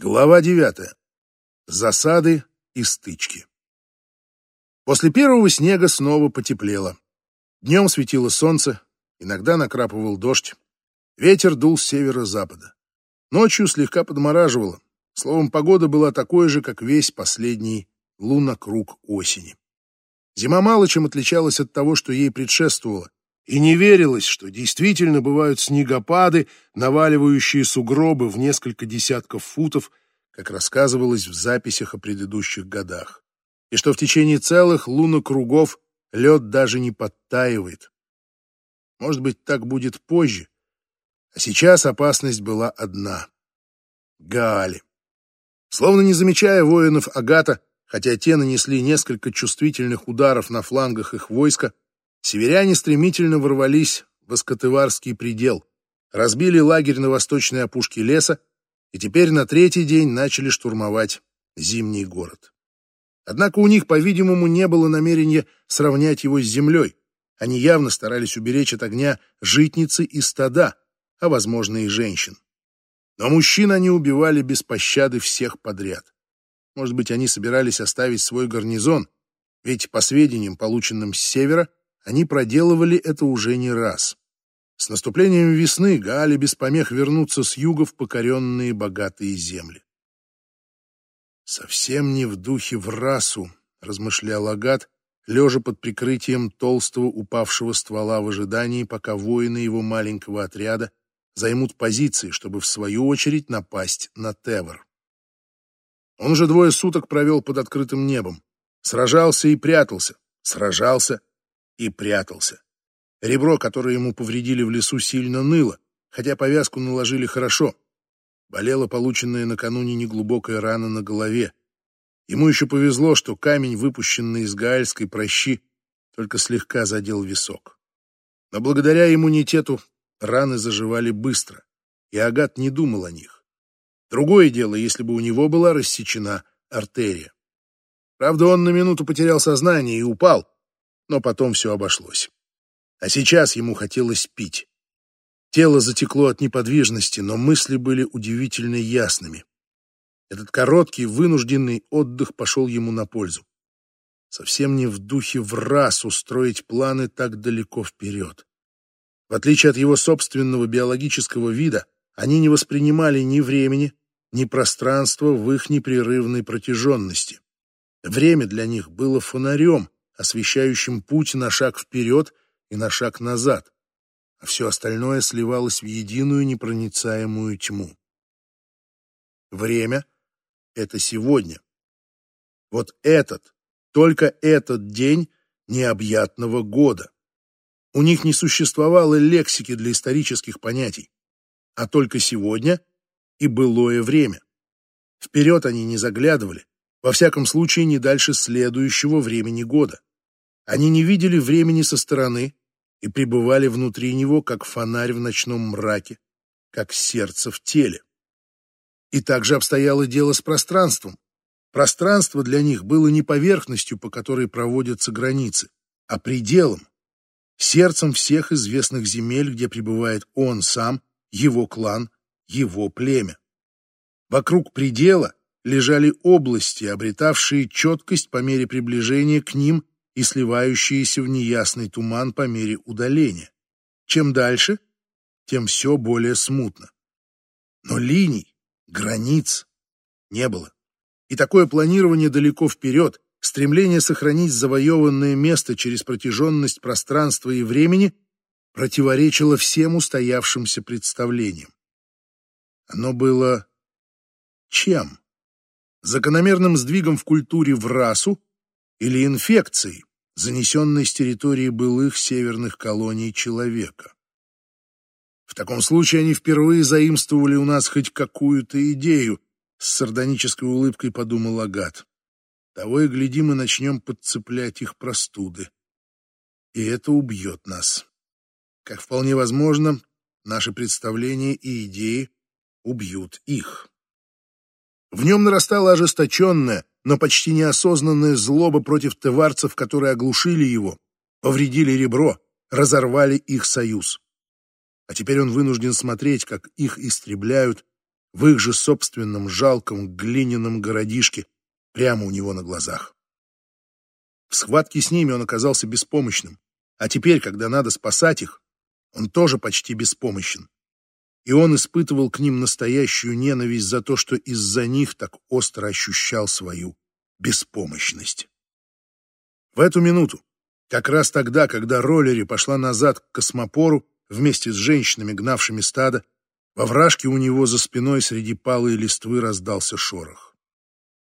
Глава девятая. Засады и стычки. После первого снега снова потеплело. Днем светило солнце, иногда накрапывал дождь. Ветер дул с северо-запада. Ночью слегка подмораживало. Словом, погода была такой же, как весь последний лунокруг осени. Зима мало чем отличалась от того, что ей предшествовало, и не верилось, что действительно бывают снегопады, наваливающие сугробы в несколько десятков футов, как рассказывалось в записях о предыдущих годах, и что в течение целых лунокругов лед даже не подтаивает. Может быть, так будет позже, а сейчас опасность была одна — Гаали. Словно не замечая воинов Агата, хотя те нанесли несколько чувствительных ударов на флангах их войска, Северяне стремительно ворвались в Аскотыварский предел, разбили лагерь на восточной опушке леса и теперь на третий день начали штурмовать Зимний город. Однако у них, по-видимому, не было намерения сравнять его с землей. Они явно старались уберечь от огня житницы и стада, а, возможно, и женщин. Но мужчин они убивали без пощады всех подряд. Может быть, они собирались оставить свой гарнизон, ведь, по сведениям, полученным с севера, они проделывали это уже не раз. С наступлением весны Гаали без помех вернутся с юга в покоренные богатые земли. «Совсем не в духе в расу», — размышлял Агат, лежа под прикрытием толстого упавшего ствола в ожидании, пока воины его маленького отряда займут позиции, чтобы в свою очередь напасть на Тевр. Он уже двое суток провел под открытым небом, сражался и прятался, сражался и прятался. Ребро, которое ему повредили в лесу, сильно ныло, хотя повязку наложили хорошо. Болела полученная накануне неглубокая рана на голове. Ему еще повезло, что камень, выпущенный из гаальской прощи, только слегка задел висок. Но благодаря иммунитету раны заживали быстро, и Агат не думал о них. Другое дело, если бы у него была рассечена артерия. Правда, он на минуту потерял сознание и упал, но потом все обошлось. А сейчас ему хотелось пить. Тело затекло от неподвижности, но мысли были удивительно ясными. Этот короткий, вынужденный отдых пошел ему на пользу. Совсем не в духе в раз устроить планы так далеко вперед. В отличие от его собственного биологического вида, они не воспринимали ни времени, ни пространства в их непрерывной протяженности. Время для них было фонарем, освещающим путь на шаг вперед и на шаг назад, а все остальное сливалось в единую непроницаемую тьму. Время — это сегодня. Вот этот, только этот день необъятного года. У них не существовало лексики для исторических понятий, а только сегодня и былое время. Вперед они не заглядывали, во всяком случае не дальше следующего времени года. Они не видели времени со стороны и пребывали внутри него, как фонарь в ночном мраке, как сердце в теле. И также обстояло дело с пространством. Пространство для них было не поверхностью, по которой проводятся границы, а пределом, сердцем всех известных земель, где пребывает он сам, его клан, его племя. Вокруг предела лежали области, обретавшие четкость по мере приближения к ним и сливающиеся в неясный туман по мере удаления. Чем дальше, тем все более смутно. Но линий, границ не было. И такое планирование далеко вперед, стремление сохранить завоеванное место через протяженность пространства и времени противоречило всем устоявшимся представлениям. Оно было чем? Закономерным сдвигом в культуре в расу или инфекцией, занесенной с территории былых северных колоний человека. В таком случае они впервые заимствовали у нас хоть какую-то идею, с сардонической улыбкой подумал Агат. Того и гляди, мы начнем подцеплять их простуды. И это убьет нас. Как вполне возможно, наши представления и идеи убьют их. В нем нарастала ожесточенная, но почти неосознанная злоба против теварцев, которые оглушили его, повредили ребро, разорвали их союз. А теперь он вынужден смотреть, как их истребляют, в их же собственном жалком глиняном городишке прямо у него на глазах. В схватке с ними он оказался беспомощным, а теперь, когда надо спасать их, он тоже почти беспомощен. И он испытывал к ним настоящую ненависть за то, что из-за них так остро ощущал свою беспомощность. В эту минуту, как раз тогда, когда Роллери пошла назад к космопору вместе с женщинами, гнавшими стадо, во вражке у него за спиной среди палой листвы раздался шорох.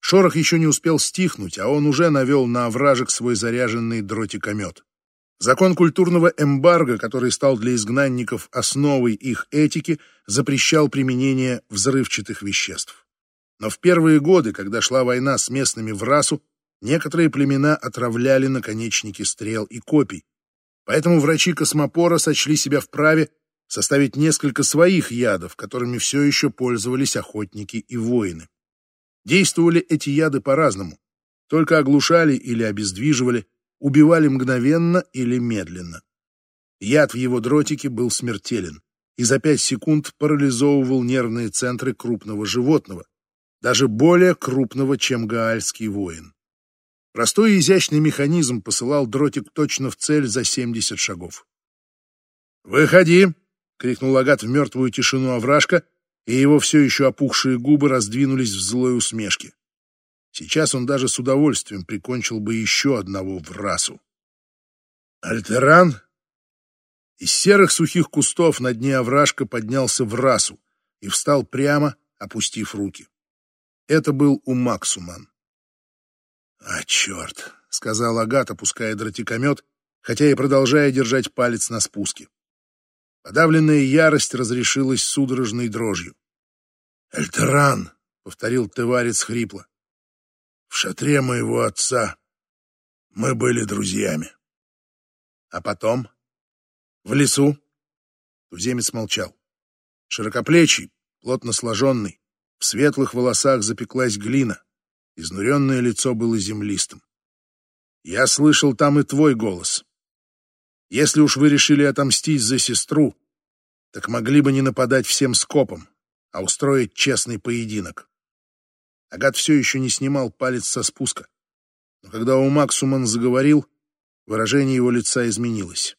Шорох еще не успел стихнуть, а он уже навел на овражек свой заряженный дротикомет. Закон культурного эмбарго, который стал для изгнанников основой их этики, запрещал применение взрывчатых веществ. Но в первые годы, когда шла война с местными в расу, некоторые племена отравляли наконечники стрел и копий. Поэтому врачи космопора сочли себя вправе составить несколько своих ядов, которыми все еще пользовались охотники и воины. Действовали эти яды по-разному, только оглушали или обездвиживали, убивали мгновенно или медленно. Яд в его дротике был смертелен и за пять секунд парализовывал нервные центры крупного животного, даже более крупного, чем гаальский воин. Простой и изящный механизм посылал дротик точно в цель за 70 шагов. «Выходи!» — крикнул Агат в мертвую тишину овражка, и его все еще опухшие губы раздвинулись в злой усмешке. Сейчас он даже с удовольствием прикончил бы еще одного в расу. Альтеран? Из серых сухих кустов на дне овражка поднялся в расу и встал прямо, опустив руки. Это был Умаксуман. «А, черт!» — сказал Агат, опуская дротикомет, хотя и продолжая держать палец на спуске. Подавленная ярость разрешилась судорожной дрожью. «Эльтеран!» — повторил Теварец хрипло. В шатре моего отца мы были друзьями. А потом? В лесу? Туземец молчал. Широкоплечий, плотно сложенный, в светлых волосах запеклась глина, изнуренное лицо было землистым. Я слышал там и твой голос. Если уж вы решили отомстить за сестру, так могли бы не нападать всем скопом, а устроить честный поединок. Агат все еще не снимал палец со спуска. Но когда Умаксуман заговорил, выражение его лица изменилось.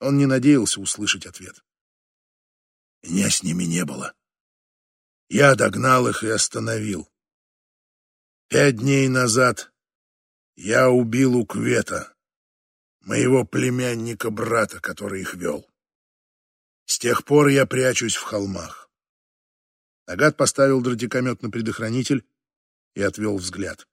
Он не надеялся услышать ответ. Меня с ними не было. Я догнал их и остановил. Пять дней назад я убил Уквета, моего племянника-брата, который их вел. С тех пор я прячусь в холмах. Агат поставил дротикомет на предохранитель и отвел взгляд.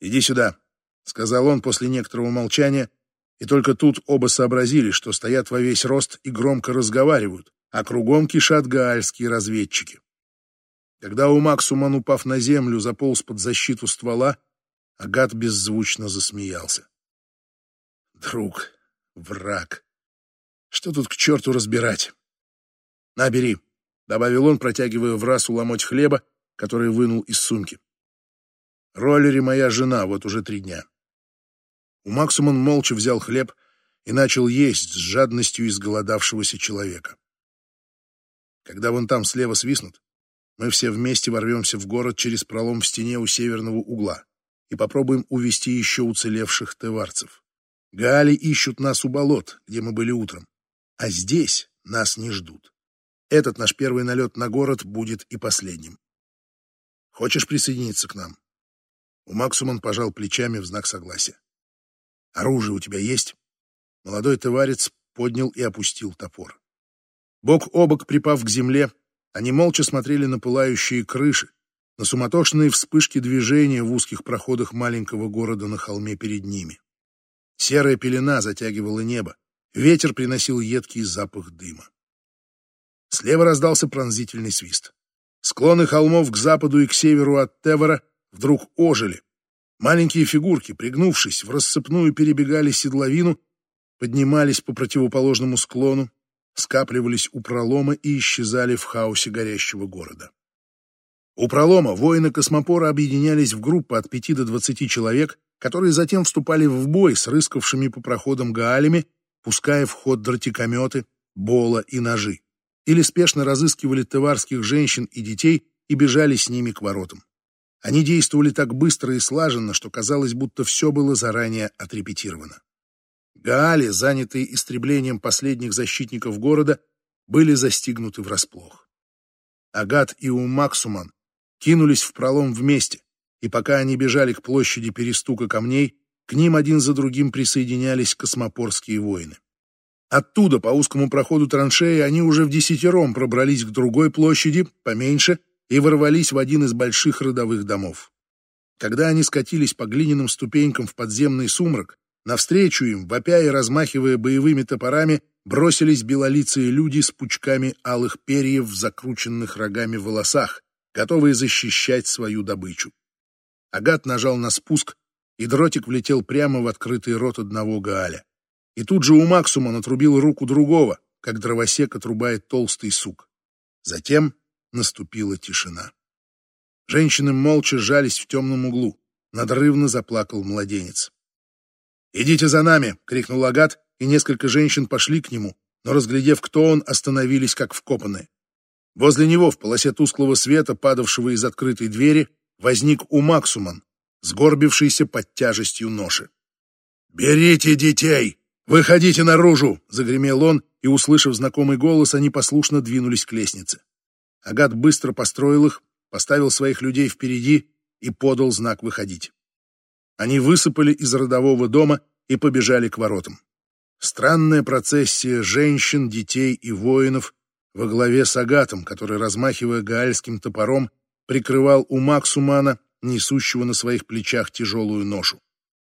«Иди сюда», — сказал он после некоторого молчания, и только тут оба сообразили, что стоят во весь рост и громко разговаривают, а кругом кишат гаальские разведчики. Когда у Максуман, упав на землю, заполз под защиту ствола, Агат беззвучно засмеялся. «Друг, враг, что тут к черту разбирать? Набери!» Добавил он, протягивая в расу ломоть хлеба, который вынул из сумки. Роллери моя жена, вот уже три дня. У Максуман молча взял хлеб и начал есть с жадностью изголодавшегося человека. Когда вон там слева свистнут, мы все вместе ворвемся в город через пролом в стене у северного угла и попробуем увести еще уцелевших теварцев. Гали ищут нас у болот, где мы были утром, а здесь нас не ждут. Этот наш первый налет на город будет и последним. Хочешь присоединиться к нам?» У Максуман пожал плечами в знак согласия. «Оружие у тебя есть?» Молодой товарец поднял и опустил топор. Бок о бок припав к земле, они молча смотрели на пылающие крыши, на суматошные вспышки движения в узких проходах маленького города на холме перед ними. Серая пелена затягивала небо, ветер приносил едкий запах дыма. Слева раздался пронзительный свист. Склоны холмов к западу и к северу от Тевора вдруг ожили. Маленькие фигурки, пригнувшись, в рассыпную перебегали седловину, поднимались по противоположному склону, скапливались у пролома и исчезали в хаосе горящего города. У пролома воины космопора объединялись в группы от пяти до двадцати человек, которые затем вступали в бой с рыскавшими по проходам гаалями, пуская в ход дротикометы, бола и ножи или спешно разыскивали товарских женщин и детей и бежали с ними к воротам. Они действовали так быстро и слаженно, что казалось, будто все было заранее отрепетировано. Гаали, занятые истреблением последних защитников города, были застигнуты врасплох. Агат и Умаксуман кинулись в пролом вместе, и пока они бежали к площади перестука камней, к ним один за другим присоединялись космопорские воины. Оттуда, по узкому проходу траншеи, они уже в десятером пробрались к другой площади, поменьше, и ворвались в один из больших родовых домов. Когда они скатились по глиняным ступенькам в подземный сумрак, навстречу им, вопя и размахивая боевыми топорами, бросились белолицые люди с пучками алых перьев в закрученных рогами волосах, готовые защищать свою добычу. Агат нажал на спуск, и дротик влетел прямо в открытый рот одного Гааля. И тут же у Максума натрубил руку другого, как дровосек отрубает толстый сук. Затем наступила тишина. Женщины молча жались в темном углу. Надрывно заплакал младенец. «Идите за нами!» — крикнул Агат, и несколько женщин пошли к нему, но, разглядев, кто он, остановились как вкопанные. Возле него, в полосе тусклого света, падавшего из открытой двери, возник Умаксуман, сгорбившийся под тяжестью ноши. «Берите детей! Выходите наружу!» — загремел он, и, услышав знакомый голос, они послушно двинулись к лестнице. Агат быстро построил их, поставил своих людей впереди и подал знак выходить. Они высыпали из родового дома и побежали к воротам. Странная процессия женщин, детей и воинов во главе с Агатом, который, размахивая гаальским топором, прикрывал у Максумана, несущего на своих плечах тяжелую ношу.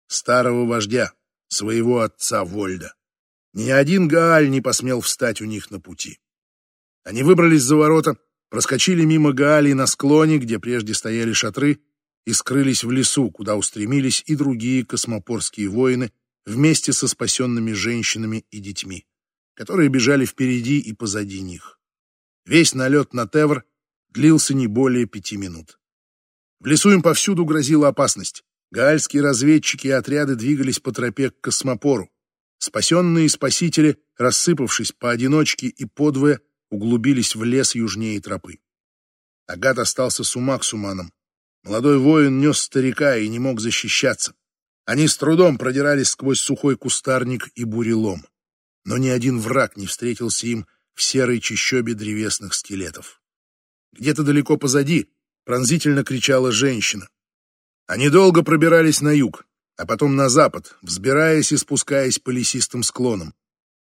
Старого вождя, своего отца Вольда. Ни один Гааль не посмел встать у них на пути. Они выбрались за ворота, проскочили мимо Гаали на склоне, где прежде стояли шатры, и скрылись в лесу, куда устремились и другие космопорские воины вместе со спасенными женщинами и детьми, которые бежали впереди и позади них. Весь налет на Тевр длился не более пяти минут. В лесу им повсюду грозила опасность. Гаальские разведчики и отряды двигались по тропе к космопору. Спасенные спасители, рассыпавшись поодиночке и подвое, углубились в лес южнее тропы. Агат остался с Умаксуманом. Молодой воин нес старика и не мог защищаться. Они с трудом продирались сквозь сухой кустарник и бурелом. Но ни один враг не встретился им в серой чащобе древесных скелетов. Где-то далеко позади пронзительно кричала женщина. Они долго пробирались на юг, а потом на запад, взбираясь и спускаясь по лесистым склонам,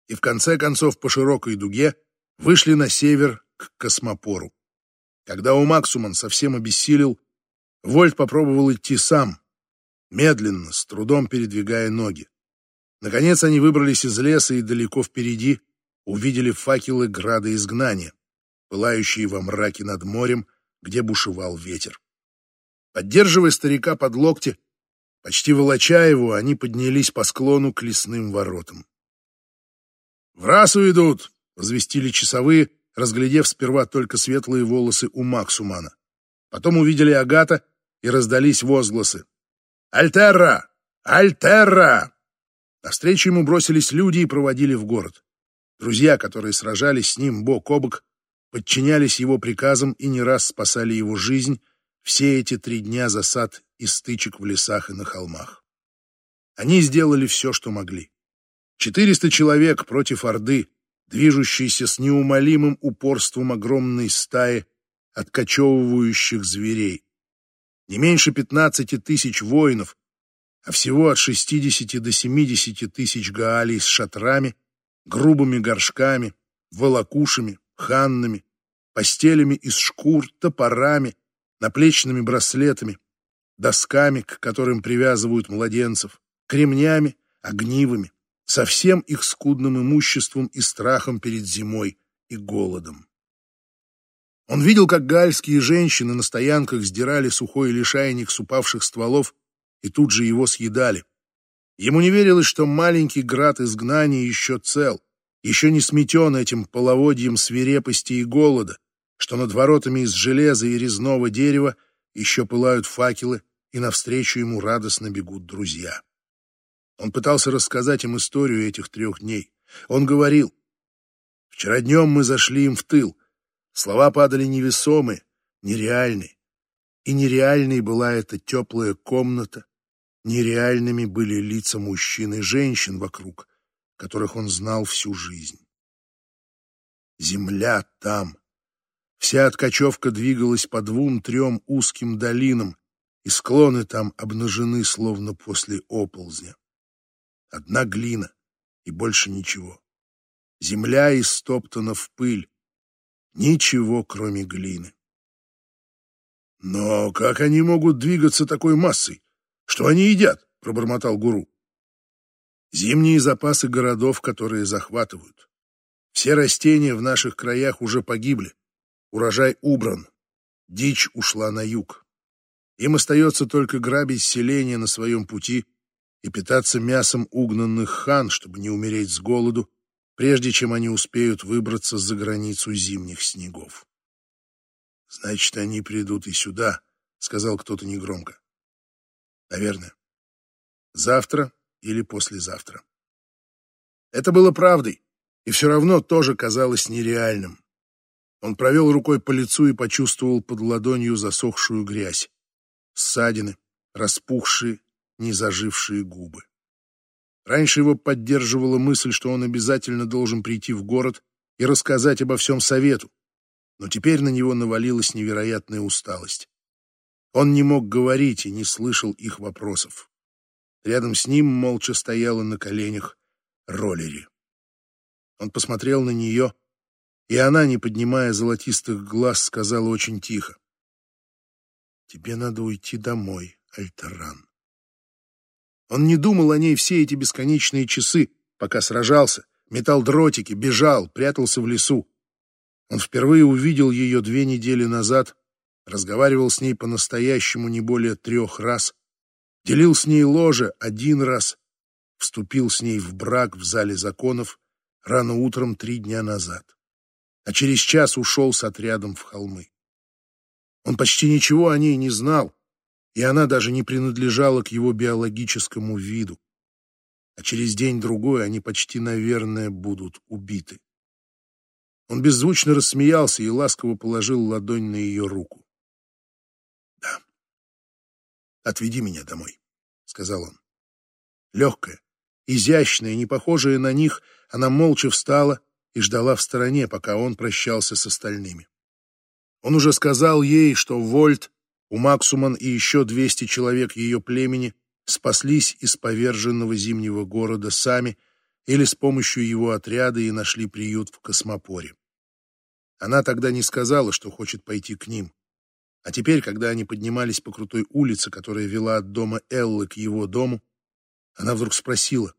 и в конце концов по широкой дуге вышли на север к космопору. Когда у Максуман совсем обессилел, Вольт попробовал идти сам, медленно, с трудом передвигая ноги. Наконец они выбрались из леса и далеко впереди увидели факелы града изгнания, пылающие во мраке над морем, где бушевал ветер. Поддерживая старика под локти, почти волоча его, они поднялись по склону к лесным воротам. «В расу идут!» — возвестили часовые, разглядев сперва только светлые волосы у Максумана. Потом увидели Агата и раздались возгласы. «Альтерра! Альтерра!» Навстречу ему бросились люди и проводили в город. Друзья, которые сражались с ним бок о бок, подчинялись его приказам и не раз спасали его жизнь все эти три дня засад и стычек в лесах и на холмах. Они сделали все, что могли. Четыреста человек против Орды, движущейся с неумолимым упорством огромной стаи откачевывающих зверей. Не меньше пятнадцати тысяч воинов, а всего от шестидесяти до семидесяти тысяч гаалей с шатрами, грубыми горшками, волокушами, ханнами, постелями из шкур, топорами, наплечными браслетами, досками, к которым привязывают младенцев, кремнями, огнивами, со всем их скудным имуществом и страхом перед зимой и голодом. Он видел, как гальские женщины на стоянках сдирали сухой лишайник с упавших стволов и тут же его съедали. Ему не верилось, что маленький град изгнания еще цел, еще не сметен этим половодьем свирепости и голода, что над воротами из железа и резного дерева еще пылают факелы, и навстречу ему радостно бегут друзья. Он пытался рассказать им историю этих трех дней. Он говорил, Вчера днем мы зашли им в тыл. Слова падали невесомые, нереальные. И нереальной была эта теплая комната, нереальными были лица мужчин и женщин вокруг, которых он знал всю жизнь. Земля там. Вся откачевка двигалась по двум-трем узким долинам, и склоны там обнажены, словно после оползня. Одна глина и больше ничего. Земля истоптана в пыль. Ничего, кроме глины. «Но как они могут двигаться такой массой? Что они едят?» — пробормотал гуру. «Зимние запасы городов, которые захватывают. Все растения в наших краях уже погибли. Урожай убран. Дичь ушла на юг. Им остается только грабить селения на своем пути и питаться мясом угнанных хан, чтобы не умереть с голоду, прежде чем они успеют выбраться за границу зимних снегов. «Значит, они придут и сюда», — сказал кто-то негромко. «Наверное. Завтра или послезавтра». Это было правдой, и все равно тоже казалось нереальным. Он провел рукой по лицу и почувствовал под ладонью засохшую грязь, ссадины, распухшие, незажившие губы. Раньше его поддерживала мысль, что он обязательно должен прийти в город и рассказать обо всем совету, но теперь на него навалилась невероятная усталость. Он не мог говорить и не слышал их вопросов. Рядом с ним молча стояла на коленях Роллери. Он посмотрел на нее, и она, не поднимая золотистых глаз, сказала очень тихо. «Тебе надо уйти домой, Альтеран». Он не думал о ней все эти бесконечные часы, пока сражался, метал дротики, бежал, прятался в лесу. Он впервые увидел ее две недели назад, разговаривал с ней по-настоящему не более трех раз, делил с ней ложе один раз, вступил с ней в брак в зале законов рано утром три дня назад, а через час ушел с отрядом в холмы. Он почти ничего о ней не знал, и она даже не принадлежала к его биологическому виду. А через день-другой они почти, наверное, будут убиты. Он беззвучно рассмеялся и ласково положил ладонь на ее руку. «Да, отведи меня домой», — сказал он. Легкая, изящная, не похожая на них, она молча встала и ждала в стороне, пока он прощался с остальными. Он уже сказал ей, что Вольт, Умаксуман и еще 200 человек ее племени спаслись из поверженного зимнего города сами или с помощью его отряда и нашли приют в Космопоре. Она тогда не сказала, что хочет пойти к ним. А теперь, когда они поднимались по крутой улице, которая вела от дома Эллы к его дому, она вдруг спросила,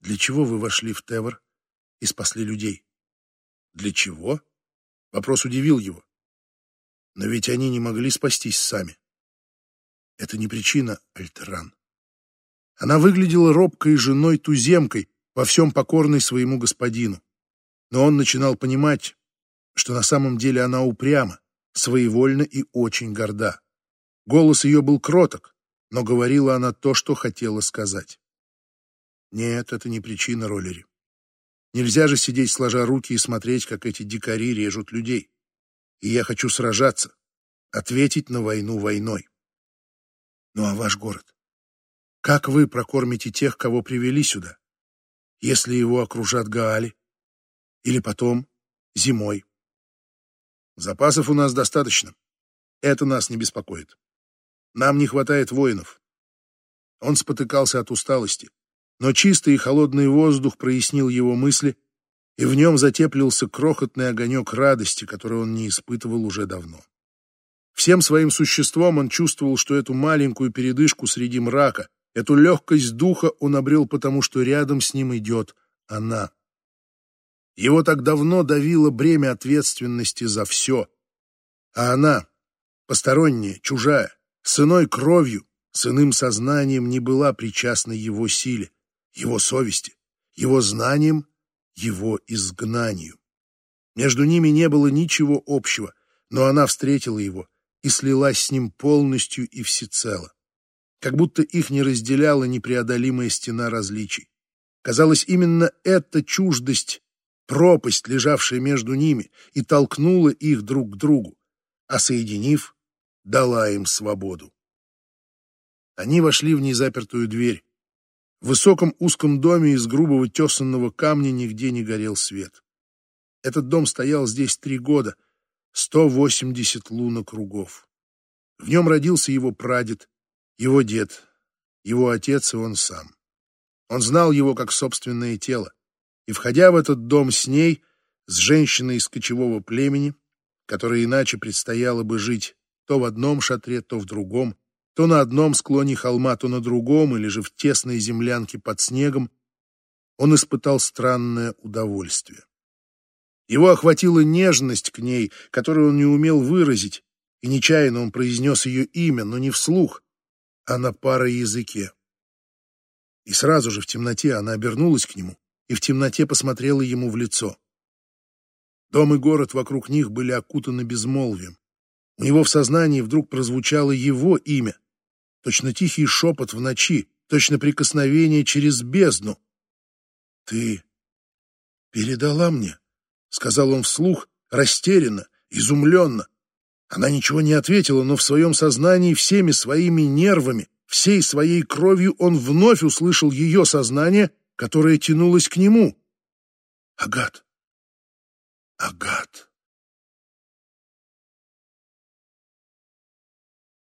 «Для чего вы вошли в Тевр и спасли людей?» «Для чего?» Вопрос удивил его. Но ведь они не могли спастись сами. Это не причина, Альтеран. Она выглядела робкой женой-туземкой, во всем покорной своему господину. Но он начинал понимать, что на самом деле она упряма, своевольна и очень горда. Голос ее был кроток, но говорила она то, что хотела сказать. Нет, это не причина Роллери. Нельзя же сидеть сложа руки и смотреть, как эти дикари режут людей. И я хочу сражаться, ответить на войну войной. Ну а ваш город? Как вы прокормите тех, кого привели сюда? Если его окружат Гаали? Или потом, зимой? Запасов у нас достаточно. Это нас не беспокоит. Нам не хватает воинов. Он спотыкался от усталости, но чистый и холодный воздух прояснил его мысли, и в нем затеплился крохотный огонек радости, который он не испытывал уже давно. Всем своим существом он чувствовал, что эту маленькую передышку среди мрака, эту легкость духа он обрел потому, что рядом с ним идет она. Его так давно давило бремя ответственности за все. А она, посторонняя, чужая, с иной кровью, с иным сознанием не была причастна его силе, его совести, его знаниям, его изгнанию. Между ними не было ничего общего, но она встретила его и слилась с ним полностью и всецело. Как будто их не разделяла непреодолимая стена различий. Казалось, именно эта чуждость пропасть, лежавшая между ними, и толкнула их друг к другу, а соединив, дала им свободу. Они вошли в незапертую дверь. В высоком узком доме из грубого тесанного камня нигде не горел свет. Этот дом стоял здесь три года, 180 лунок кругов. В нем родился его прадед, его дед, его отец и он сам. Он знал его как собственное тело, и, входя в этот дом с ней, с женщиной из кочевого племени, которой иначе предстояло бы жить то в одном шатре, то в другом, то на одном склоне холма, то на другом, или же в тесной землянке под снегом, он испытал странное удовольствие. Его охватила нежность к ней, которую он не умел выразить, и нечаянно он произнес ее имя, но не вслух, а на пароязыке. И сразу же в темноте она обернулась к нему и в темноте посмотрела ему в лицо. Дом и город вокруг них были окутаны безмолвием. У него в сознании вдруг прозвучало его имя, точно тихий шепот в ночи, точно прикосновение через бездну. «Ты передала мне?» — сказал он вслух, растерянно, изумленно. Она ничего не ответила, но в своем сознании всеми своими нервами, всей своей кровью он вновь услышал ее сознание, которое тянулось к нему. Агат! Агат!